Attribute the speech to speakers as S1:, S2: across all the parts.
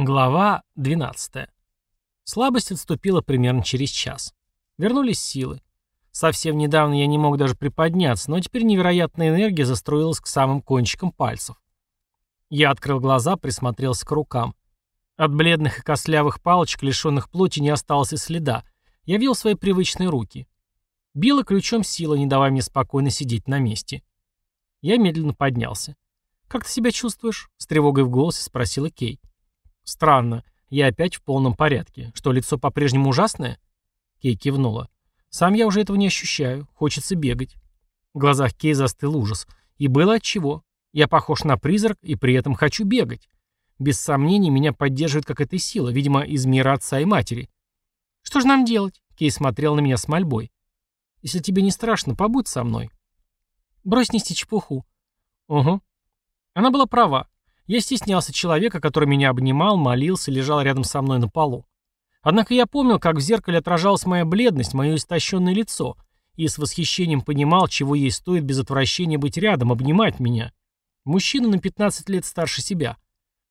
S1: Глава 12. Слабость отступила примерно через час. Вернулись силы. Совсем недавно я не мог даже приподняться, но теперь невероятная энергия застроилась к самым кончикам пальцев. Я открыл глаза, присмотрелся к рукам. От бледных и костлявых палочек, лишенных плоти, не осталось и следа. Я видел свои привычные руки. Била ключом сила, не давая мне спокойно сидеть на месте. Я медленно поднялся. «Как ты себя чувствуешь?» — с тревогой в голосе спросила Кей. «Странно. Я опять в полном порядке. Что, лицо по-прежнему ужасное?» Кей кивнула. «Сам я уже этого не ощущаю. Хочется бегать». В глазах Кей застыл ужас. И было отчего. Я похож на призрак и при этом хочу бегать. Без сомнений, меня поддерживает какая-то сила, видимо, из мира отца и матери. «Что же нам делать?» Кей смотрел на меня с мольбой. «Если тебе не страшно, побудь со мной». «Брось нести чепуху». «Угу». Она была права. Я стеснялся человека, который меня обнимал, молился, лежал рядом со мной на полу. Однако я помнил, как в зеркале отражалась моя бледность, мое истощенное лицо, и с восхищением понимал, чего ей стоит без отвращения быть рядом, обнимать меня. Мужчина на 15 лет старше себя.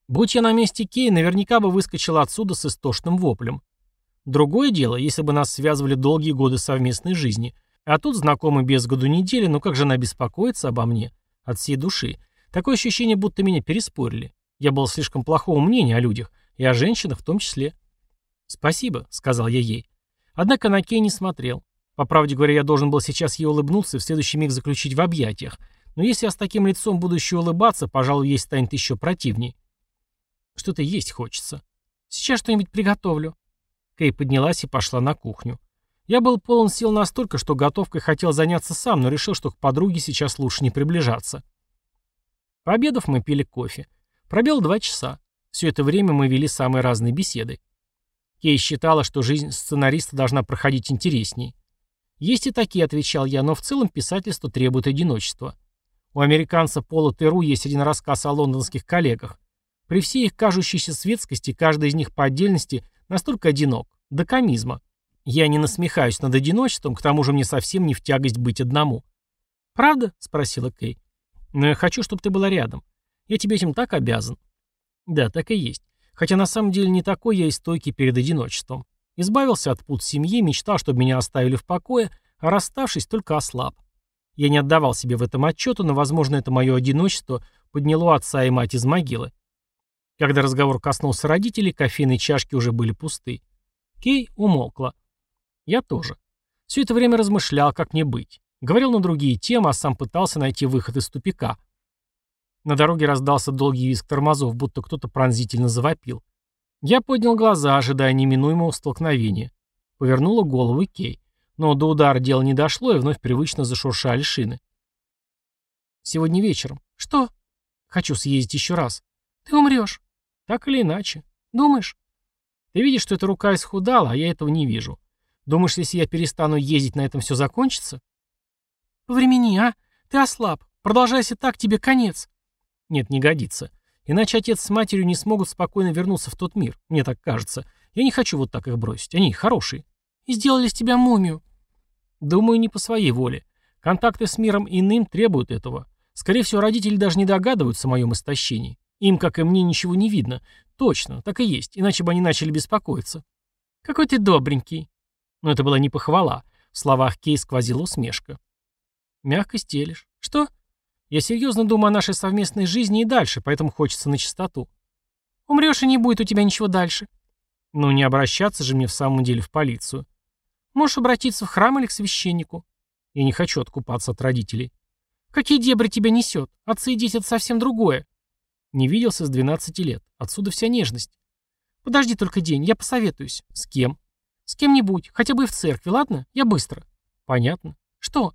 S1: Будь я на месте Кей, наверняка бы выскочил отсюда с истошным воплем. Другое дело, если бы нас связывали долгие годы совместной жизни. А тут знакомы без году недели, но как же она беспокоится обо мне? От всей души. Такое ощущение, будто меня переспорили. Я был слишком плохого мнения о людях, и о женщинах в том числе. «Спасибо», — сказал я ей. Однако на Кей не смотрел. По правде говоря, я должен был сейчас ей улыбнуться и в следующий миг заключить в объятиях. Но если я с таким лицом буду еще улыбаться, пожалуй, ей станет еще противней. Что-то есть хочется. Сейчас что-нибудь приготовлю. Кей поднялась и пошла на кухню. Я был полон сил настолько, что готовкой хотел заняться сам, но решил, что к подруге сейчас лучше не приближаться. Пообедав, мы пили кофе. Пробел два часа. Все это время мы вели самые разные беседы. Кей считала, что жизнь сценариста должна проходить интересней. Есть и такие, отвечал я, но в целом писательство требует одиночества. У американца Пола Теру есть один рассказ о лондонских коллегах. При всей их кажущейся светскости, каждый из них по отдельности настолько одинок, до комизма. Я не насмехаюсь над одиночеством, к тому же мне совсем не в тягость быть одному. «Правда?» — спросила Кей. Но я хочу, чтобы ты была рядом. Я тебе этим так обязан. Да, так и есть. Хотя на самом деле не такой я и стойкий перед одиночеством. Избавился от пут семьи, мечтал, чтобы меня оставили в покое, а расставшись, только ослаб. Я не отдавал себе в этом отчету, но, возможно, это мое одиночество подняло отца и мать из могилы. Когда разговор коснулся родителей, кофейные чашки уже были пусты. Кей умолкла. Я тоже. Все это время размышлял, как мне быть. Говорил на другие темы, а сам пытался найти выход из тупика. На дороге раздался долгий визг тормозов, будто кто-то пронзительно завопил. Я поднял глаза, ожидая неминуемого столкновения. Повернула голову Кей. Но до удара дело не дошло, и вновь привычно зашуршали шины. «Сегодня вечером». «Что?» «Хочу съездить еще раз». «Ты умрешь». «Так или иначе». «Думаешь?» «Ты видишь, что эта рука исхудала, а я этого не вижу. Думаешь, если я перестану ездить, на этом все закончится?» «Повремени, а? Ты ослаб. Продолжайся так, тебе конец». «Нет, не годится. Иначе отец с матерью не смогут спокойно вернуться в тот мир, мне так кажется. Я не хочу вот так их бросить. Они хорошие. И сделали из тебя мумию». «Думаю, не по своей воле. Контакты с миром иным требуют этого. Скорее всего, родители даже не догадываются о моем истощении. Им, как и мне, ничего не видно. Точно, так и есть, иначе бы они начали беспокоиться». «Какой ты добренький». Но это была не похвала. В словах Кей сквозила усмешка. Мягко стелишь. Что? Я серьезно думаю о нашей совместной жизни и дальше, поэтому хочется на чистоту. Умрешь, и не будет у тебя ничего дальше. Ну, не обращаться же мне в самом деле в полицию. Можешь обратиться в храм или к священнику. Я не хочу откупаться от родителей. Какие дебри тебя несет? Отцы и дети — это совсем другое. Не виделся с 12 лет. Отсюда вся нежность. Подожди только день, я посоветуюсь. С кем? С кем-нибудь, хотя бы и в церкви, ладно? Я быстро. Понятно. Что?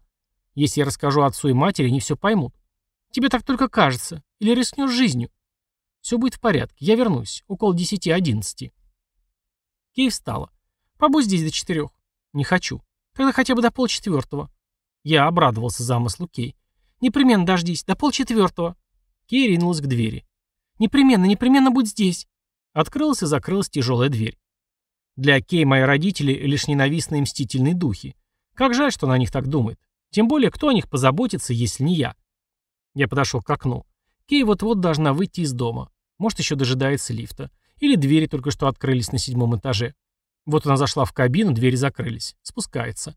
S1: Если я расскажу отцу и матери, они все поймут. Тебе так только кажется. Или рискнешь жизнью. Все будет в порядке. Я вернусь. Около десяти-одиннадцати. Кей встала. Побудь здесь до четырех. Не хочу. Тогда хотя бы до полчетвертого. Я обрадовался замыслу Кей. Непременно дождись. До полчетвертого. Кей ринулась к двери. Непременно, непременно будь здесь. Открылась и закрылась тяжелая дверь. Для Кей мои родители лишь ненавистные мстительные духи. Как жаль, что она о них так думает. Тем более, кто о них позаботится, если не я? Я подошел к окну. Кей вот-вот должна выйти из дома. Может, еще дожидается лифта. Или двери только что открылись на седьмом этаже. Вот она зашла в кабину, двери закрылись. Спускается.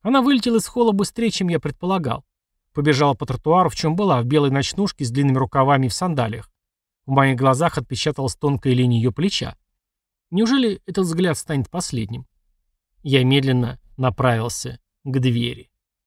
S1: Она вылетела из холла быстрее, чем я предполагал. Побежала по тротуару, в чем была, в белой ночнушке с длинными рукавами и в сандалиях. В моих глазах отпечаталась тонкая линия ее плеча. Неужели этот взгляд станет последним? Я медленно направился к двери.